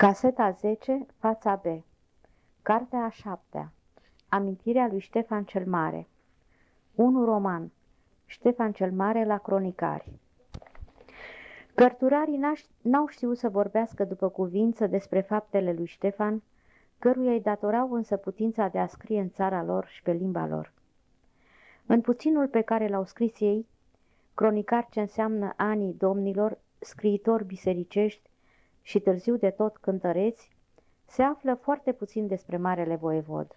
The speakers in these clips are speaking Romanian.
Caseta 10, fața B. Cartea a șaptea. Amintirea lui Ștefan cel Mare. 1 roman. Ștefan cel Mare la cronicari. Cărturarii n-au știut să vorbească după cuvință despre faptele lui Ștefan, căruia îi datorau însă putința de a scrie în țara lor și pe limba lor. În puținul pe care l-au scris ei, cronicar ce înseamnă anii domnilor, scriitori bisericești, și târziu de tot cântăreți, se află foarte puțin despre Marele Voievod.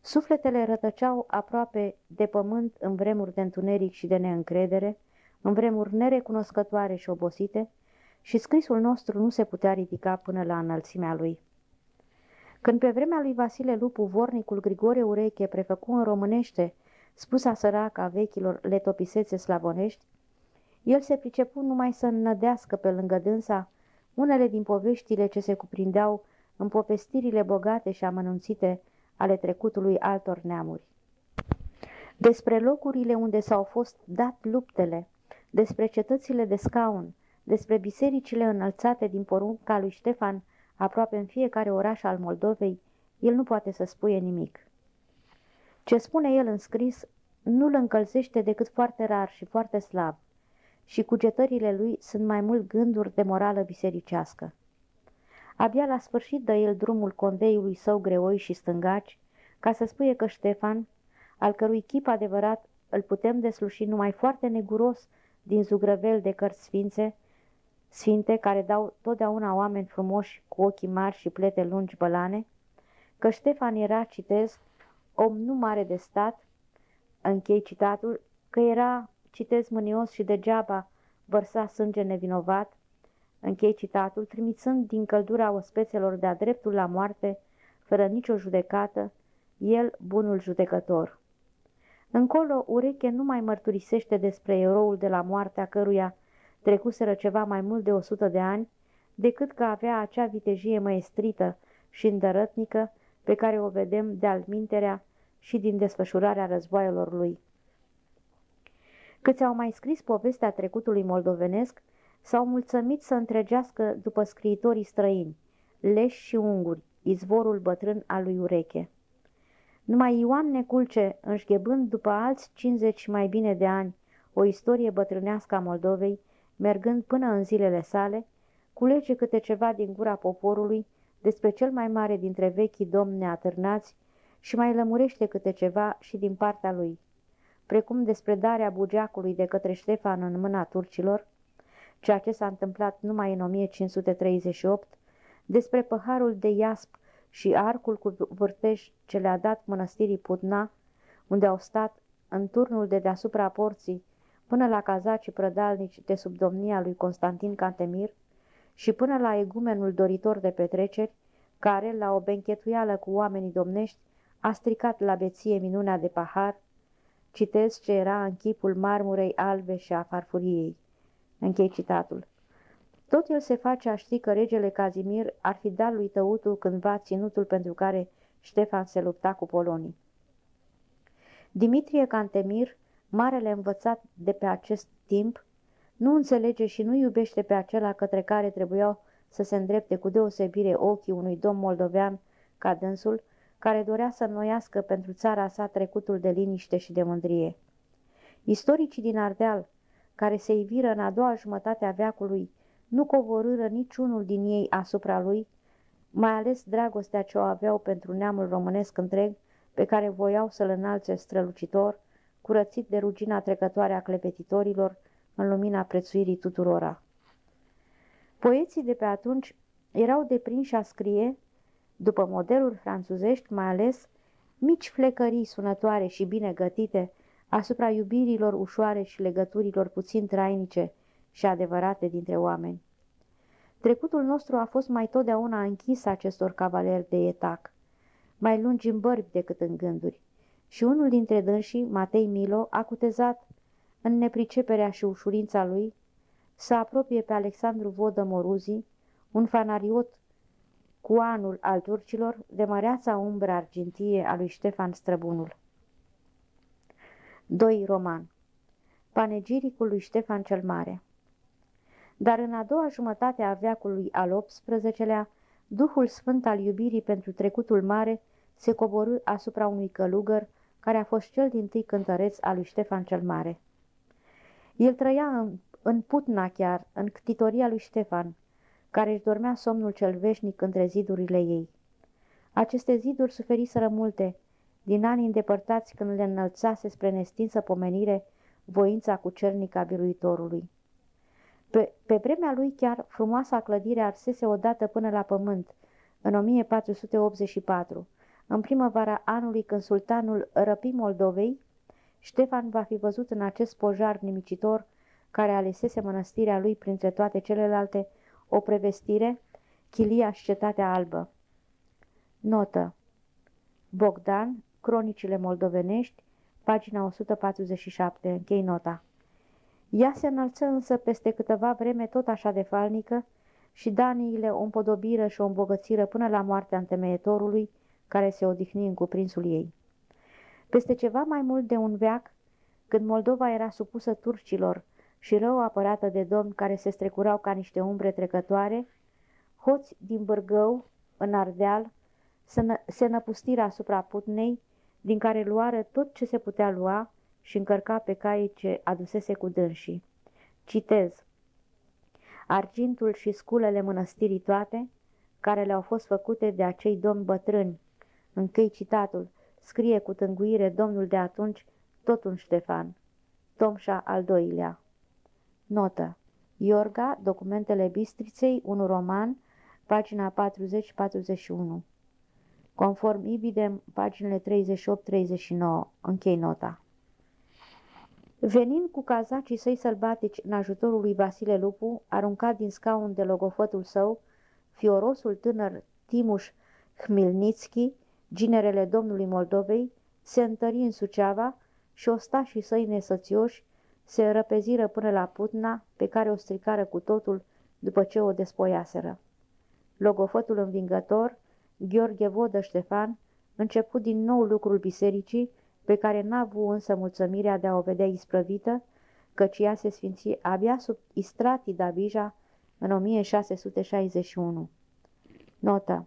Sufletele rătăceau aproape de pământ în vremuri de întuneric și de neîncredere, în vremuri nerecunoscătoare și obosite, și scrisul nostru nu se putea ridica până la înălțimea lui. Când pe vremea lui Vasile Lupu, vornicul Grigore Ureche prefăcu în românește spusa săraca vechilor letopisețe slavonești, el se pricepu numai să înnădească pe lângă dânsa unele din poveștile ce se cuprindeau în povestirile bogate și amănunțite ale trecutului altor neamuri. Despre locurile unde s-au fost dat luptele, despre cetățile de scaun, despre bisericile înălțate din porunca lui Ștefan aproape în fiecare oraș al Moldovei, el nu poate să spuie nimic. Ce spune el în scris nu-l încălzește decât foarte rar și foarte slab și cugetările lui sunt mai mult gânduri de morală bisericească. Abia la sfârșit dă el drumul conveiului său greoi și stângaci, ca să spuie că Ștefan, al cărui chip adevărat îl putem desluși numai foarte neguros din zugrăvel de cărți sfințe, sfinte care dau totdeauna oameni frumoși cu ochii mari și plete lungi bălane, că Ștefan era, citez, om nu mare de stat, închei citatul, că era citez mânios și degeaba vărsa sânge nevinovat, închei citatul, trimițând din căldura ospețelor de-a dreptul la moarte, fără nicio judecată, el, bunul judecător. Încolo, ureche nu mai mărturisește despre eroul de la moartea căruia trecuseră ceva mai mult de o sută de ani, decât că avea acea vitejie măestrită și îndărătnică pe care o vedem de-al minterea și din desfășurarea războaielor lui. Câți au mai scris povestea trecutului moldovenesc, s-au mulțumit să întregească după scriitorii străini, leși și unguri, izvorul bătrân al lui Ureche. Numai Ioan Neculce, înșghebând după alți 50 și mai bine de ani o istorie bătrânească a Moldovei, mergând până în zilele sale, culege câte ceva din gura poporului despre cel mai mare dintre vechii domni neatârnați și mai lămurește câte ceva și din partea lui precum despre darea bugeacului de către Ștefan în mâna turcilor, ceea ce s-a întâmplat numai în 1538, despre păharul de iasp și arcul cu vârtej ce le-a dat mănăstirii Pudna, unde au stat în turnul de deasupra porții până la cazacii prădalnici de sub domnia lui Constantin Cantemir și până la egumenul doritor de petreceri, care, la o benchetuială cu oamenii domnești, a stricat la beție minunea de pahar, Citez ce era în chipul marmurei albe și a farfuriei. Închei citatul. Tot el se face a ști că regele Cazimir ar fi dat lui Tăutu cândva ținutul pentru care Ștefan se lupta cu polonii. Dimitrie Cantemir, marele învățat de pe acest timp, nu înțelege și nu iubește pe acela către care trebuiau să se îndrepte cu deosebire ochii unui domn moldovean ca dânsul, care dorea să înnoiască pentru țara sa trecutul de liniște și de mândrie. Istoricii din Ardeal, care se iviră în a doua jumătate a veacului, nu covorâră niciunul din ei asupra lui, mai ales dragostea ce o aveau pentru neamul românesc întreg, pe care voiau să-l înalțe strălucitor, curățit de rugina trecătoare a clepetitorilor, în lumina prețuirii tuturora. Poeții de pe atunci erau deprinși a scrie după modelul franțuzești, mai ales mici flecării sunătoare și bine gătite asupra iubirilor ușoare și legăturilor puțin trainice și adevărate dintre oameni. Trecutul nostru a fost mai totdeauna închis acestor cavaleri de etac, mai lungi în bărbi decât în gânduri, și unul dintre dânsii, Matei Milo, a cutezat, în nepriceperea și ușurința lui, să apropie pe Alexandru Vodă Moruzi, un fanariot cu anul al turcilor de măreața umbră argintie a lui Ștefan Străbunul. 2. Roman Panegiricul lui Ștefan cel Mare Dar în a doua jumătate a veacului al XVIII-lea, Duhul sfânt al iubirii pentru trecutul mare se coborâ asupra unui călugăr care a fost cel din tâi cântăreț al lui Ștefan cel Mare. El trăia în, în Putna chiar, în ctitoria lui Ștefan, care își dormea somnul cel veșnic între zidurile ei. Aceste ziduri suferiseră multe, din anii îndepărtați când le înălțase spre nestinsă pomenire voința cu cernica biruitorului. Pe, pe vremea lui chiar frumoasa clădire arsese odată până la pământ, în 1484, în primăvara anului când sultanul răpi Moldovei, Ștefan va fi văzut în acest pojar nimicitor care alesese mănăstirea lui printre toate celelalte o prevestire, Chilia și Cetatea Albă. Notă Bogdan, Cronicile moldovenești, pagina 147, închei nota. Ea se înălță însă peste câteva vreme tot așa de falnică și daniile o împodobiră și o îmbogățiră până la moartea întemeietorului, care se odihni în cuprinsul ei. Peste ceva mai mult de un veac, când Moldova era supusă turcilor și rău apărată de domni care se strecurau ca niște umbre trecătoare, hoți din Bârgău, în Ardeal, se năpustiră asupra Putnei, din care luară tot ce se putea lua și încărca pe cai ce adusese cu dânsii. Citez. Argintul și sculele mănăstirii toate, care le-au fost făcute de acei domni bătrâni. Închei citatul. Scrie cu tânguire domnul de atunci, tot un Ștefan. Tomșa al doilea. Notă. Iorga, Documentele Bistriței, un roman, pagina 40-41. Conform Ibidem, paginile 38-39. Închei nota. Venind cu cazacii săi sălbatici în ajutorul lui Vasile Lupu, aruncat din scaun de logofătul său, fiorosul tânăr Timuș Hmilnitski, ginerele domnului Moldovei, se întări în Suceava și ostașii săi nesățioși se răpeziră până la Putna, pe care o stricară cu totul după ce o despoiaseră. Logofătul învingător, Gheorghe Vodă Ștefan, început din nou lucrul bisericii, pe care n-a avut însă mulțumirea de a o vedea isprăvită, căci ea se sfinți abia sub Istrati Davija în 1661. Notă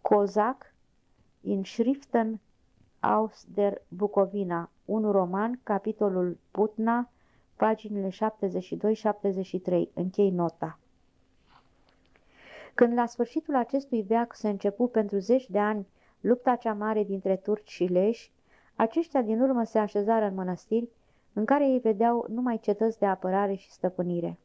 Cozac in Schriften aus der Bucovina, un roman, capitolul Putna, paginile 72-73, închei nota. Când la sfârșitul acestui veac se începu pentru zeci de ani lupta cea mare dintre turci și leși, aceștia din urmă se așezară în mănăstiri, în care ei vedeau numai cetăți de apărare și stăpânire.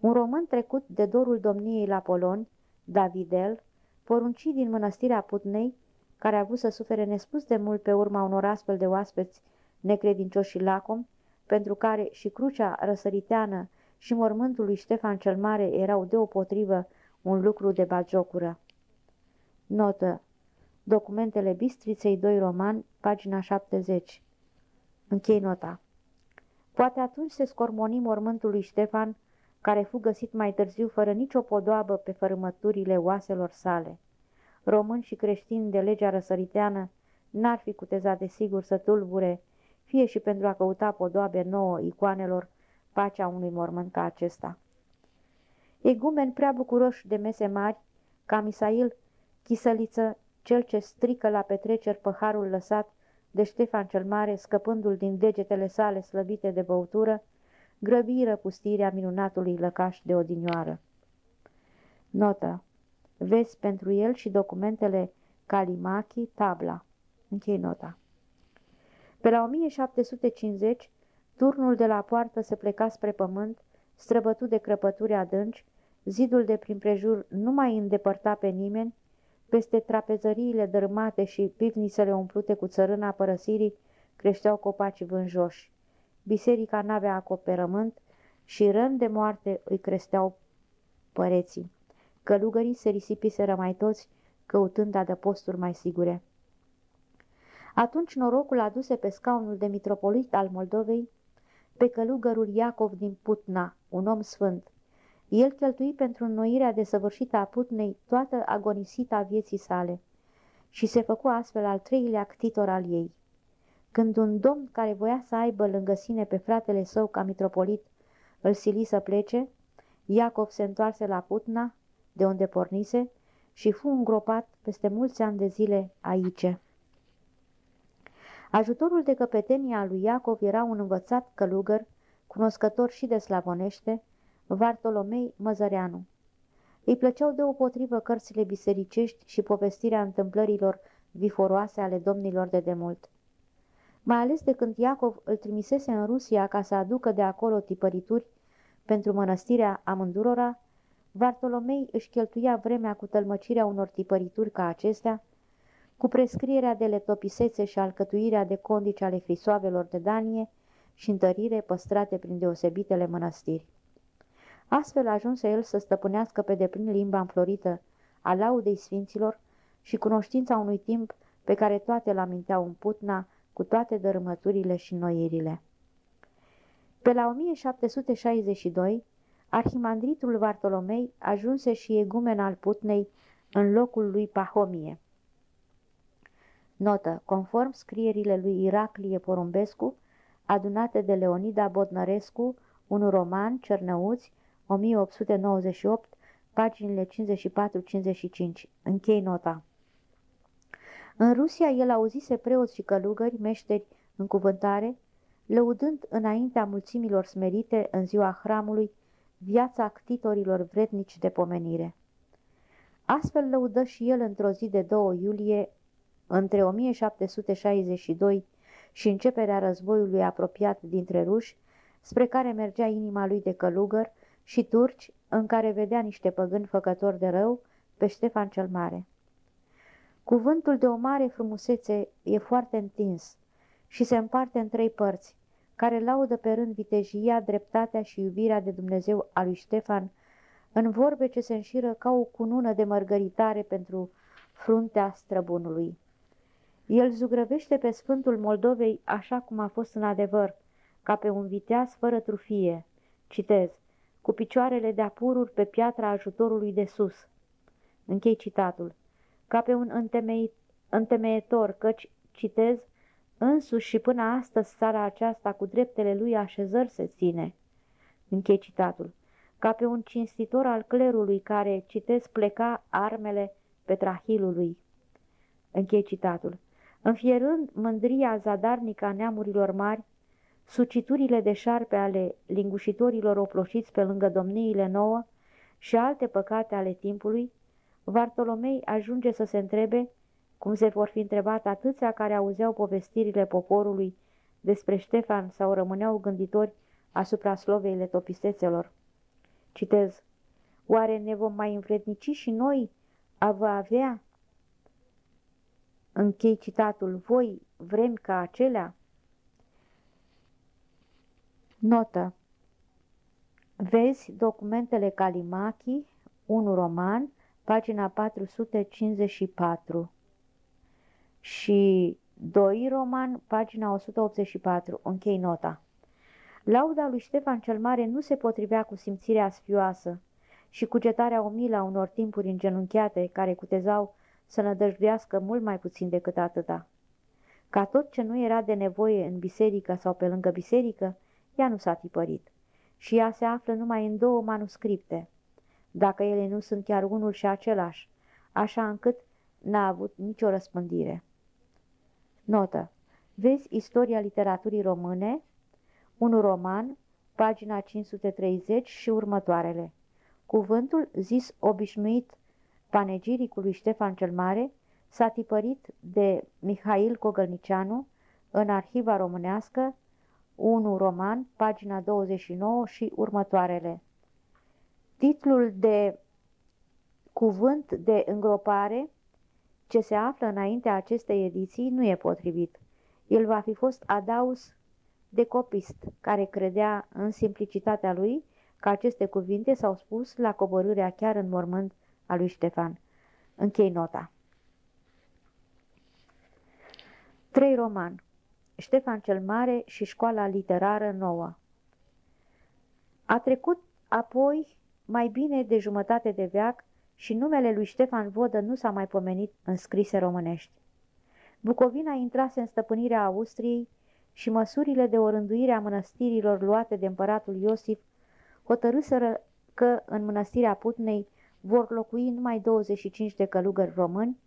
Un român trecut de dorul domniei la Poloni, Davidel, porunci din mănăstirea Putnei, care a avut să sufere nespus de mult pe urma unor astfel de oaspeți necredincioși și lacom, pentru care și crucea răsăriteană și mormântul lui Ștefan cel Mare erau deopotrivă un lucru de bagiocură. Notă Documentele Bistriței 2 Roman, pagina 70. Închei nota. Poate atunci se scormoni mormântul lui Ștefan, care fu găsit mai târziu fără nicio podoabă pe fărâmăturile oaselor sale. Români și creștini de legea răsăriteană n-ar fi cutezat de sigur să tulbure, fie și pentru a căuta podoabe nouă icoanelor, pacea unui mormânt ca acesta. Egumeni prea bucuroși de mese mari, ca Misail Chisăliță, cel ce strică la petreceri păharul lăsat de Ștefan cel Mare, scăpându-l din degetele sale slăbite de băutură, grăbiră pustirea minunatului lăcaș de odinioară. Notă. Vezi pentru el și documentele Calimachi, tabla. Închei nota. Pe la 1750, turnul de la poartă se pleca spre pământ, străbătut de crăpături adânci, zidul de prin prejur nu mai îndepărta pe nimeni, peste trapezăriile dărâmate și pivnițele umplute cu țărâna părăsirii creșteau copaci vânjoși. Biserica n-avea acoperământ și rând de moarte îi creșteau păreții. Călugării se risipiseră mai toți, căutând adăposturi mai sigure. Atunci norocul aduse pe scaunul de mitropolit al Moldovei pe călugărul Iacov din Putna, un om sfânt. El cheltui pentru înnoirea desăvârșită a Putnei toată agonisita vieții sale și se făcu astfel al treilea ctitor al ei. Când un domn care voia să aibă lângă sine pe fratele său ca mitropolit îl sili să plece, Iacov se întoarse la Putna de unde pornise și fu îngropat peste mulți ani de zile aici. Ajutorul de căpetenie al lui Iacov era un învățat călugăr, cunoscător și de slavonește, Vartolomei Măzăreanu. Îi plăceau deopotrivă cărțile bisericești și povestirea întâmplărilor viforoase ale domnilor de demult. Mai ales de când Iacov îl trimisese în Rusia ca să aducă de acolo tipărituri pentru mănăstirea amândurora, Vartolomei își cheltuia vremea cu tălmăcirea unor tipărituri ca acestea, cu prescrierea de letopisețe și alcătuirea de condici ale frisoavelor de danie și întărire păstrate prin deosebitele mănăstiri. Astfel ajunse el să stăpânească pe deplin limba înflorită a laudei sfinților și cunoștința unui timp pe care toate l-aminteau în putna, cu toate dărâmăturile și noirile. Pe la 1762, arhimandritul Vartolomei ajunse și egumen al Putnei în locul lui Pahomie. Notă. Conform scrierile lui Iraclie Porumbescu, adunate de Leonida Bodnărescu, un roman, Cernăuți, 1898, paginile 54-55. Închei nota. În Rusia el auzise preoți și călugări, meșteri în cuvântare, lăudând înaintea mulțimilor smerite în ziua hramului viața actitorilor vrednici de pomenire. Astfel lăudă și el într-o zi de 2 iulie, între 1762 și începerea războiului apropiat dintre ruși, spre care mergea inima lui de călugăr, și turci, în care vedea niște păgâni făcători de rău, pe Ștefan cel Mare. Cuvântul de o mare frumusețe e foarte întins și se împarte în trei părți, care laudă pe rând vitejia, dreptatea și iubirea de Dumnezeu a lui Ștefan, în vorbe ce se înșiră ca o cunună de mărgăritare pentru fruntea străbunului. El zugrăvește pe Sfântul Moldovei așa cum a fost în adevăr, ca pe un viteaz fără trufie. Citez, cu picioarele de apururi pe piatra ajutorului de sus. Închei citatul ca pe un întemeit, întemeietor, căci, citez, însuși și până astăzi țara aceasta cu dreptele lui așezări se ține. Închei citatul. Ca pe un cinstitor al clerului care, citez, pleca armele pe trahilului. Închei citatul. Înfierând mândria zadarnică a neamurilor mari, suciturile de șarpe ale lingușitorilor oploșiți pe lângă domniile nouă și alte păcate ale timpului, Vartolomei ajunge să se întrebe, cum se vor fi întrebat atâția care auzeau povestirile poporului despre Ștefan sau rămâneau gânditori asupra slovei letopisețelor. Citez, Oare ne vom mai învrednici și noi a vă avea? Închei citatul, voi vrem ca acelea? Notă Vezi documentele Calimachi, un roman, pagina 454 și 2 roman, pagina 184, închei nota. Lauda lui Ștefan cel Mare nu se potrivea cu simțirea sfioasă și cugetarea umilă a unor timpuri îngenunchiate care cutezau să nădăjduiască mult mai puțin decât atâta. Ca tot ce nu era de nevoie în biserică sau pe lângă biserică, ea nu s-a tipărit și ea se află numai în două manuscripte, dacă ele nu sunt chiar unul și același, așa încât n-a avut nicio răspândire. Notă. Vezi Istoria literaturii române, un roman, pagina 530 și următoarele. Cuvântul zis obișnuit panegiricului Ștefan cel Mare s-a tipărit de Mihail Cogălnicianu în Arhiva Românească, 1 roman, pagina 29 și următoarele. Titlul de cuvânt de îngropare ce se află înaintea acestei ediții nu e potrivit. El va fi fost adaus de copist, care credea în simplicitatea lui că aceste cuvinte s-au spus la coborârea chiar în mormânt a lui Ștefan. Închei nota. 3 roman Ștefan cel Mare și școala literară nouă A trecut apoi mai bine de jumătate de veac și numele lui Ștefan Vodă nu s-a mai pomenit în scrise românești. Bucovina intrase în stăpânirea Austriei și măsurile de orânduire a mănăstirilor luate de împăratul Iosif hotărâsără că în mănăstirea Putnei vor locui numai 25 de călugări români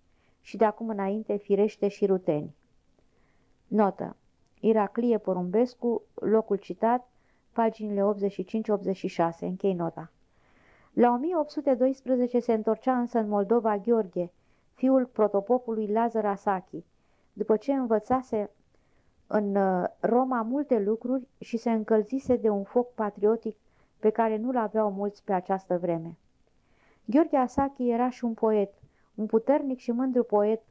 și de acum înainte firește și ruteni. Notă. Iraclie Porumbescu, locul citat, paginile 85-86. Închei nota. La 1812 se întorcea însă în Moldova Gheorghe, fiul protopopului Lazar Asachi, după ce învățase în uh, Roma multe lucruri și se încălzise de un foc patriotic pe care nu-l aveau mulți pe această vreme. Gheorghe Asachi era și un poet, un puternic și mândru poet,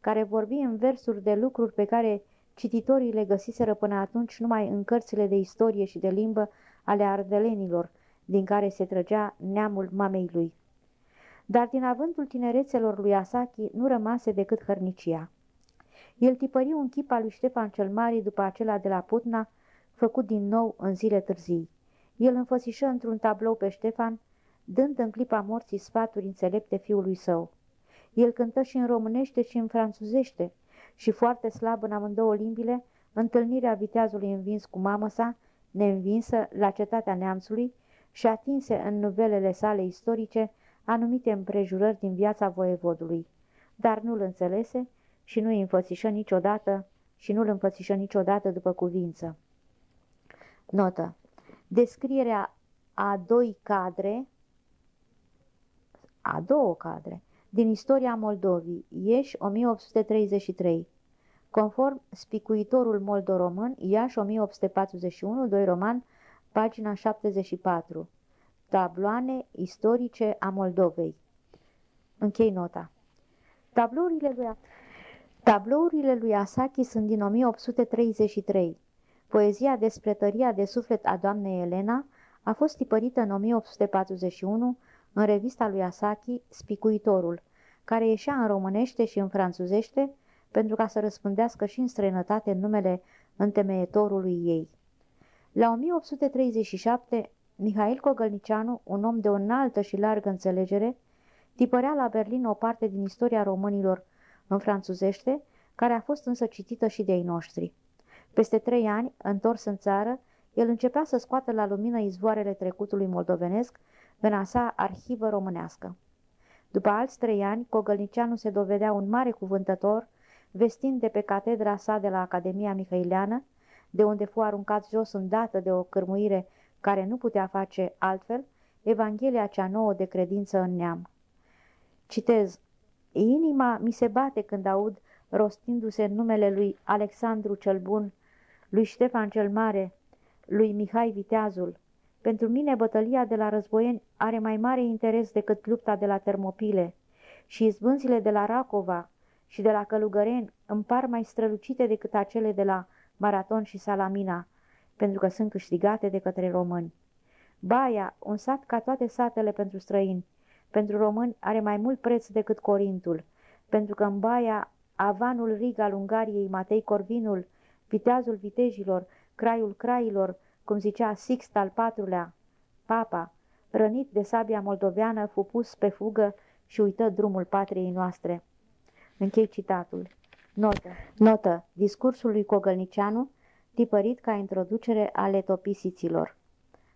care vorbi în versuri de lucruri pe care cititorii le găsiseră până atunci numai în cărțile de istorie și de limbă ale ardelenilor, din care se trăgea neamul mamei lui. Dar din avântul tinerețelor lui Asaki nu rămase decât hărnicia. El tipări un chip al lui Ștefan cel Mare după acela de la Putna, făcut din nou în zile târzii. El înfățișă într-un tablou pe Ștefan, dând în clipa morții sfaturi înțelepte fiului său. El cântă și în românește și în franțuzește și foarte slab în amândouă limbile, întâlnirea viteazului învins cu mamă sa, neînvinsă la cetatea neamțului și atinse în nuvelele sale istorice anumite împrejurări din viața voievodului, dar nu-l înțelese și nu-i înfățișă niciodată și nu-l înfățișă niciodată după cuvință. Notă. Descrierea a doi cadre, a două cadre, din istoria Moldovii, Ieși 1833, conform Spicuitorul Moldoromân, Iași 1841, 2 roman, pagina 74, tabloane istorice a Moldovei. Închei nota. Tablourile lui, tablourile lui Asaki sunt din 1833. Poezia despre tăria de suflet a doamnei Elena a fost tipărită în 1841 în revista lui Asaki, Spicuitorul, care ieșea în românește și în franțuzește pentru ca să răspândească și în străinătate numele întemeietorului ei. La 1837, Mihail Cogălnicianu, un om de o înaltă și largă înțelegere, tipărea la Berlin o parte din istoria românilor în franțuzește, care a fost însă citită și de ei noștri. Peste trei ani, întors în țară, el începea să scoată la lumină izvoarele trecutului moldovenesc în a sa arhivă românească. După alți trei ani, Cogălnicianu se dovedea un mare cuvântător, vestind de pe catedra sa de la Academia Mihăileană, de unde fu aruncat jos îndată de o cârmuire care nu putea face altfel, Evanghelia cea nouă de credință în neam. Citez, Inima mi se bate când aud, rostindu-se numele lui Alexandru cel Bun, lui Ștefan cel Mare, lui Mihai Viteazul, pentru mine bătălia de la războieni are mai mare interes decât lupta de la Termopile și izbânzile de la Racova și de la Călugăreni îmi par mai strălucite decât acele de la Maraton și Salamina, pentru că sunt câștigate de către români. Baia, un sat ca toate satele pentru străini, pentru români are mai mult preț decât Corintul, pentru că în Baia avanul rig al Ungariei, Matei Corvinul, viteazul vitejilor, craiul crailor, cum zicea Sixt al IV-lea, papa, rănit de sabia moldoveană, fu pus pe fugă și uită drumul patriei noastre. Închei citatul. Notă. Notă. Discursul lui Cogălnicianu, tipărit ca introducere a letopisiților.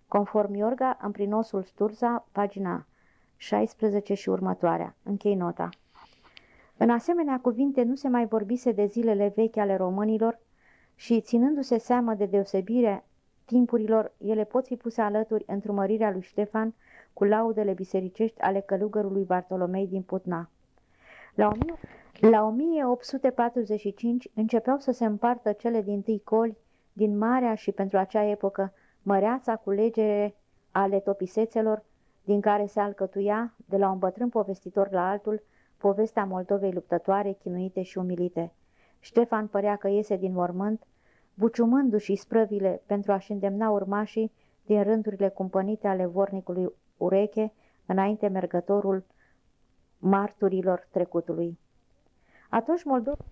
Conform Iorga, în prinosul Sturza, pagina 16 și următoarea. Închei nota. În asemenea cuvinte nu se mai vorbise de zilele vechi ale românilor și, ținându-se seamă de deosebire timpurilor, ele pot fi puse alături întrumărirea lui Ștefan cu laudele bisericești ale călugărului Bartolomei din Putna. La, la 1845 începeau să se împartă cele din tâi coli din marea și pentru acea epocă măreața culegere ale topisețelor, din care se alcătuia, de la un bătrân povestitor la altul, povestea Moldovei luptătoare, chinuite și umilite. Ștefan părea că iese din mormânt, buciumându-și sprăvile pentru a-și îndemna urmașii din rândurile cumpănite ale vornicului ureche, înainte mergătorul marturilor trecutului. Atunci Moldova,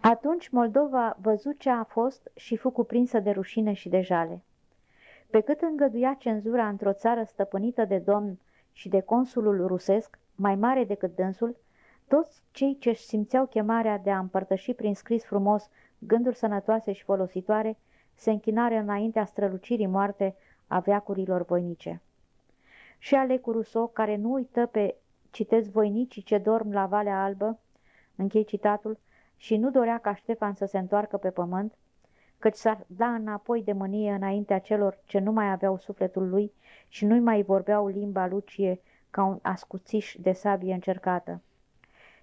atunci Moldova văzut ce a fost și fu cuprinsă de rușine și de jale. Pe cât îngăduia cenzura într-o țară stăpânită de domn și de consulul rusesc, mai mare decât dânsul, toți cei ce simțeau chemarea de a împărtăși prin scris frumos gânduri sănătoase și folositoare, se închinare înaintea strălucirii moarte a veacurilor voinice. Și ale cu Rousseau, care nu uită pe citez voinicii ce dorm la Valea Albă, închei citatul, și nu dorea ca Ștefan să se întoarcă pe pământ, căci s-ar da înapoi de mânie înaintea celor ce nu mai aveau sufletul lui și nu-i mai vorbeau limba lucie ca un ascuțiș de sabie încercată.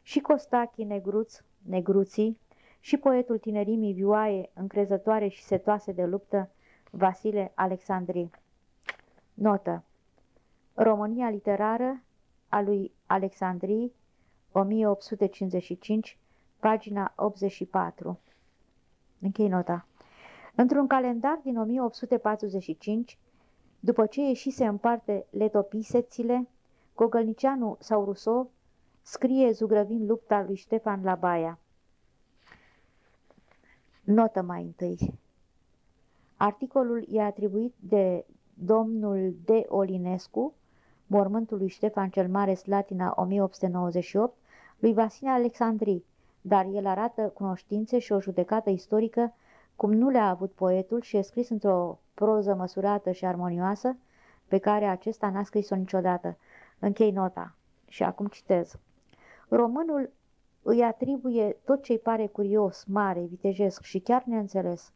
Și Costachi negruț, negruții, și poetul tinerimii vioaie, încrezătoare și setoase de luptă, Vasile Alexandri. Notă România literară a lui Alexandrii, 1855, pagina 84. Închei nota. Într-un calendar din 1845, după ce ieșise în parte letopisețile, Gogălnicianu sau Rousseau scrie zugrăvind lupta lui Ștefan la Baia. Notă mai întâi. Articolul e atribuit de domnul de Olinescu, mormântul lui Ștefan cel Mare, Slatina 1898, lui Vasile Alexandrii, dar el arată cunoștințe și o judecată istorică cum nu le-a avut poetul și e scris într-o proză măsurată și armonioasă, pe care acesta n-a scris-o niciodată. Închei nota. Și acum citez. Românul îi atribuie tot ce-i pare curios, mare, vitejesc și chiar neînțeles.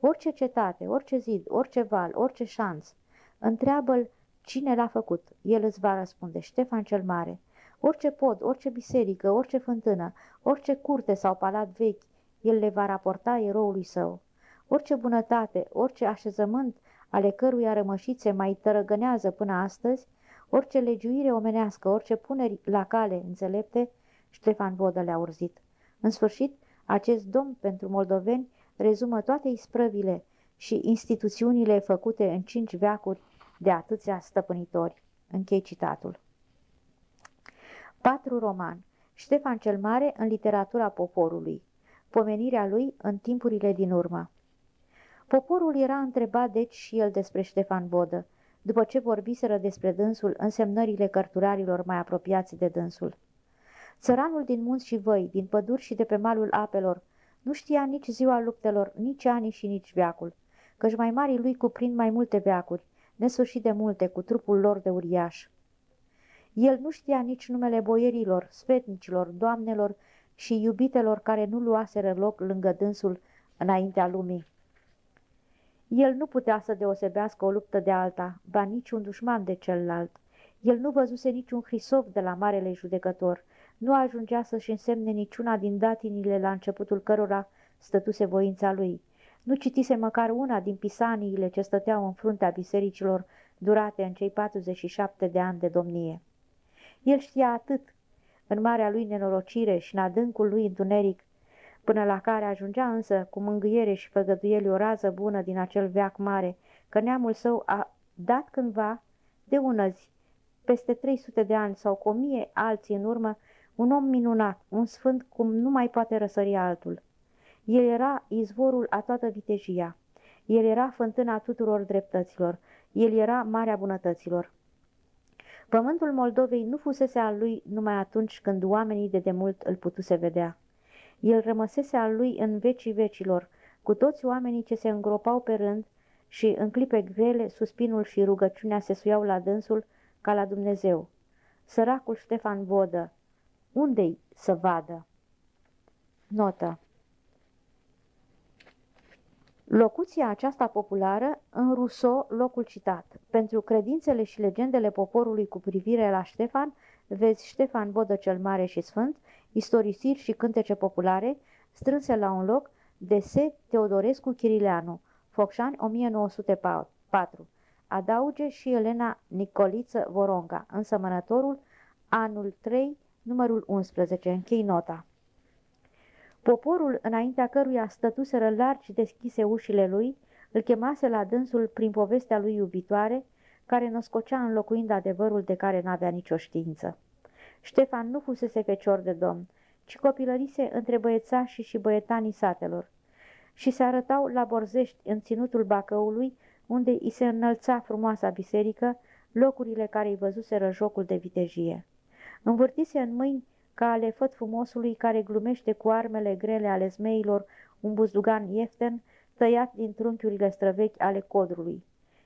Orice cetate, orice zid, orice val, orice șanț, întreabă-l cine l-a făcut. El îți va răspunde, Ștefan cel Mare. Orice pod, orice biserică, orice fântână, orice curte sau palat vechi, el le va raporta eroului său. Orice bunătate, orice așezământ ale căruia rămășițe mai tărăgânează până astăzi, orice legiuire omenească, orice puneri la cale înțelepte, Ștefan Vodă le-a urzit. În sfârșit, acest domn pentru moldoveni rezumă toate isprăvile și instituțiunile făcute în cinci veacuri de atâția stăpânitori. Închei citatul. 4 roman Ștefan cel Mare în literatura poporului Pomenirea lui în timpurile din urmă Poporul era întrebat deci și el despre Ștefan Vodă, după ce vorbiseră despre dânsul însemnările cărturarilor mai apropiați de dânsul. Țăranul din munți și văi, din păduri și de pe malul apelor, nu știa nici ziua luptelor, nici ani și nici veacul, căci mai marii lui cuprind mai multe veacuri, nesfârșit de multe, cu trupul lor de uriaș. El nu știa nici numele boierilor, sfetnicilor, doamnelor și iubitelor care nu luaseră loc lângă dânsul înaintea lumii. El nu putea să deosebească o luptă de alta, ba nici un dușman de celălalt. El nu văzuse niciun hrisov de la Marele Judecător, nu ajungea să-și însemne niciuna din datinile la începutul cărora stătuse voința lui. Nu citise măcar una din pisaniile ce stăteau în fruntea bisericilor durate în cei 47 de ani de domnie. El știa atât în marea lui nenorocire și în adâncul lui întuneric, până la care ajungea însă cu mângâiere și făgăduieli o rază bună din acel veac mare, că neamul său a dat cândva, de ună zi, peste 300 de ani sau cu o mie alții în urmă, un om minunat, un sfânt cum nu mai poate răsări altul. El era izvorul a toată vitejia. El era fântâna tuturor dreptăților. El era marea bunătăților. Pământul Moldovei nu fusese al lui numai atunci când oamenii de demult îl putuse vedea. El rămăsese al lui în vecii vecilor, cu toți oamenii ce se îngropau pe rând și în clipe grele suspinul și rugăciunea se suiau la dânsul ca la Dumnezeu. Săracul Ștefan Vodă, unde-i să vadă? Notă Locuția aceasta populară în Rousseau, locul citat. Pentru credințele și legendele poporului cu privire la Ștefan, vezi Ștefan Bodă cel Mare și Sfânt, istorisiri și cântece populare, strânse la un loc de S. Teodorescu Chirileanu, Focșani 1904. Adauge și Elena Nicoliță Voronga, însămănătorul, anul 3, numărul 11. Închei nota. Poporul, înaintea căruia stătuseră largi deschise ușile lui, îl chemase la dânsul prin povestea lui iubitoare, care născocea înlocuind adevărul de care n-avea nicio știință. Ștefan nu fusese fecior de domn, ci copilărise între băiețașii și băietanii satelor și se arătau la Borzești, în ținutul Bacăului, unde îi se înălța frumoasa biserică, locurile care îi văzuseră jocul de vitejie. Învârtise în mâini ca ale făt frumosului care glumește cu armele grele ale zmeilor un buzdugan ieften tăiat din trunchiurile străvechi ale codrului.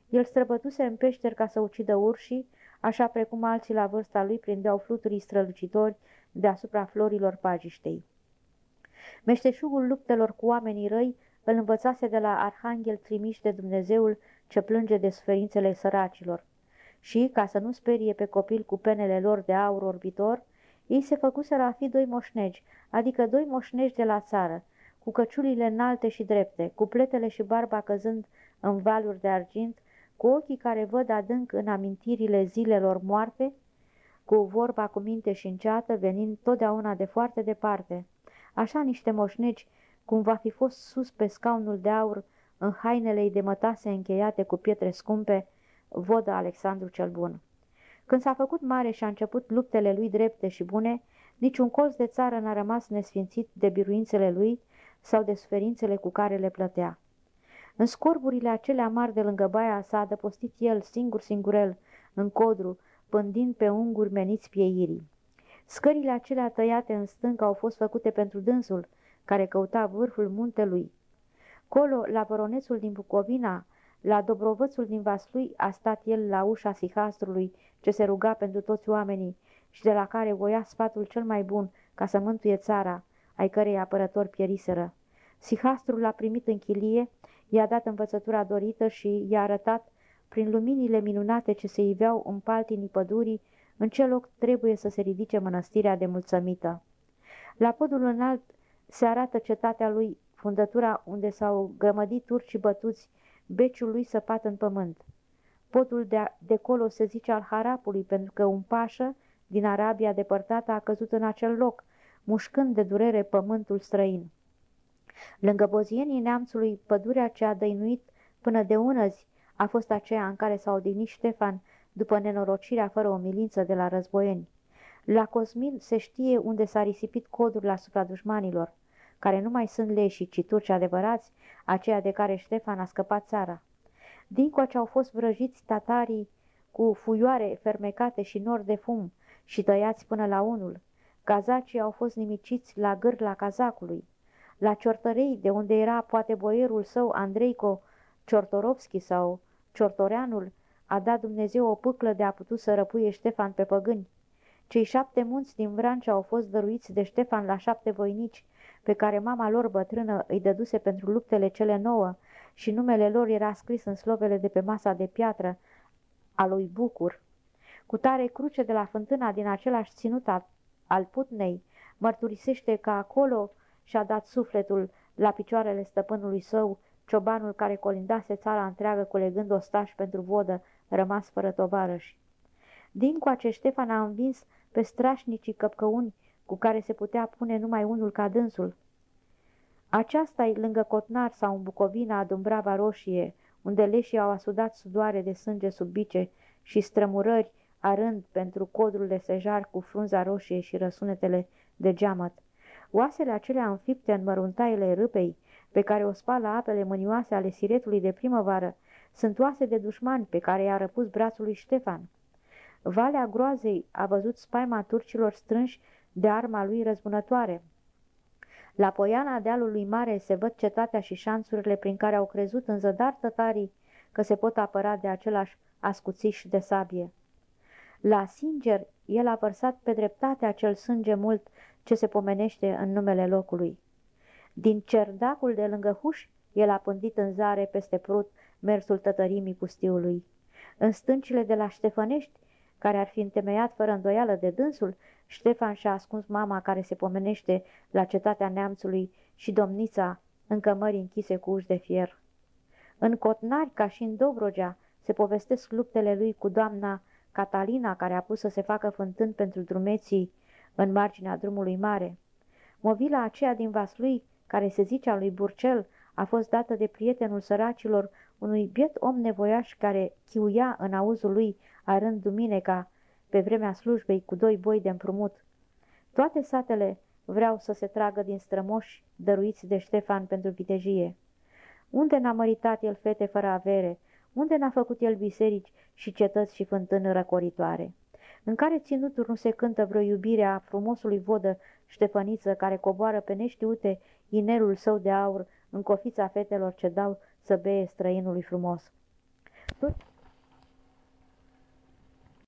El străbătuse în peșteri ca să ucidă urșii, așa precum alții la vârsta lui prindeau fluturii strălucitori deasupra florilor pagiștei. Meșteșugul luptelor cu oamenii răi îl învățase de la arhanghel trimiși de Dumnezeul ce plânge de suferințele săracilor. Și, ca să nu sperie pe copil cu penele lor de aur orbitor, ei se făcuseră a fi doi moșnegi, adică doi moșnegi de la țară, cu căciulile înalte și drepte, cu pletele și barba căzând în valuri de argint, cu ochii care văd adânc în amintirile zilelor moarte, cu vorba cu minte și înceată, venind totdeauna de foarte departe. Așa niște moșnegi, cum va fi fost sus pe scaunul de aur, în hainele de mătase încheiate cu pietre scumpe, vodă Alexandru cel Bun. Când s-a făcut mare și a început luptele lui drepte și bune, niciun colț de țară n-a rămas nesfințit de biruințele lui sau de suferințele cu care le plătea. În scorburile acelea mari de lângă baia s-a adăpostit el, singur singurel, în codru, pândind pe unguri meniți pieirii. Scările acelea tăiate în stâncă au fost făcute pentru dânsul, care căuta vârful muntelui. Colo, la văronețul din Bucovina, la Dobrovățul din Vaslui, a stat el la ușa sihastrului, ce se ruga pentru toți oamenii și de la care voia sfatul cel mai bun ca să mântuie țara, ai cărei apărători pieriseră. Sihastrul l-a primit în chilie, i-a dat învățătura dorită și i-a arătat, prin luminile minunate ce se iveau în paltinii pădurii, în ce loc trebuie să se ridice mănăstirea de mulțămită. La podul înalt se arată cetatea lui, fundătura unde s-au grămădit turci bătuți, beciul lui săpat în pământ. Podul de, de colo se zice al Harapului, pentru că un pașă din Arabia depărtată a căzut în acel loc, mușcând de durere pământul străin. Lângă bozienii neamțului, pădurea ce a dăinuit până de ună zi a fost aceea în care s-a odihnit Ștefan după nenorocirea fără o milință de la războieni. La Cosmin se știe unde s-a risipit codul asupra dușmanilor, care nu mai sunt leși, ci turci adevărați, aceea de care Ștefan a scăpat țara. Dincoace au fost vrăjiți tatarii cu fuioare fermecate și nori de fum și tăiați până la unul. Cazacii au fost nimiciți la gârla cazacului. La Ciortărei, de unde era poate boierul său Andreico Ciortorovski sau Ciortoreanul, a dat Dumnezeu o pâclă de a putut să răpuie Ștefan pe păgâni. Cei șapte munți din Vrancea au fost dăruiți de Ștefan la șapte voinici, pe care mama lor bătrână îi dăduse pentru luptele cele nouă și numele lor era scris în slovele de pe masa de piatră a lui Bucur. Cu tare cruce de la fântâna din același ținut al Putnei, mărturisește că acolo și-a dat sufletul la picioarele stăpânului său, ciobanul care colindase țara întreagă culegând ostași pentru vodă, rămas fără tovarăși. Dincoace Ștefan a învins pe strașnicii căpcăuni cu care se putea pune numai unul ca dânsul. aceasta e lângă Cotnar sau în Bucovina, Dumbrava Roșie, unde leșii au asudat sudoare de sânge sub bice și strămurări arând pentru codrul de sejar cu frunza roșie și răsunetele de geamăt. Oasele acelea înfipte în măruntaiele râpei, pe care o spală apele mânioase ale siretului de primăvară, sunt oase de dușmani pe care i-a răpus brațul lui Ștefan. Valea groazei a văzut spaima turcilor strânși de arma lui răzbunătoare. La poiana dealului mare se văd cetatea și șanțurile prin care au crezut în zădar tătarii că se pot apăra de același ascuțiș de sabie. La Singer, el a vărsat pe dreptate acel sânge mult ce se pomenește în numele locului. Din cerdacul de lângă huș, el a pândit în zare peste prut mersul tătărimii pustiului. În stâncile de la Ștefănești, care ar fi întemeiat fără îndoială de dânsul, Ștefan și-a ascuns mama care se pomenește la cetatea neamțului și domnița în cămări închise cu uși de fier. În Cotnari, ca și în Dobrogea, se povestesc luptele lui cu doamna Catalina, care a pus să se facă fântân pentru drumeții în marginea drumului mare. Movila aceea din Vaslui, care se zicea lui Burcel, a fost dată de prietenul săracilor unui biet om nevoiaș care chiuia în auzul lui arând dumineca pe vremea slujbei cu doi boi de împrumut. Toate satele vreau să se tragă din strămoși dăruiți de Ștefan pentru vitejie. Unde n-a măritat el fete fără avere? Unde n-a făcut el biserici și cetăți și fântâni răcoritoare? În care ținuturi nu se cântă vreo iubire a frumosului vodă Ștefăniță care coboară pe neștiute inelul său de aur în cofița fetelor ce dau să beie străinului frumos? Tot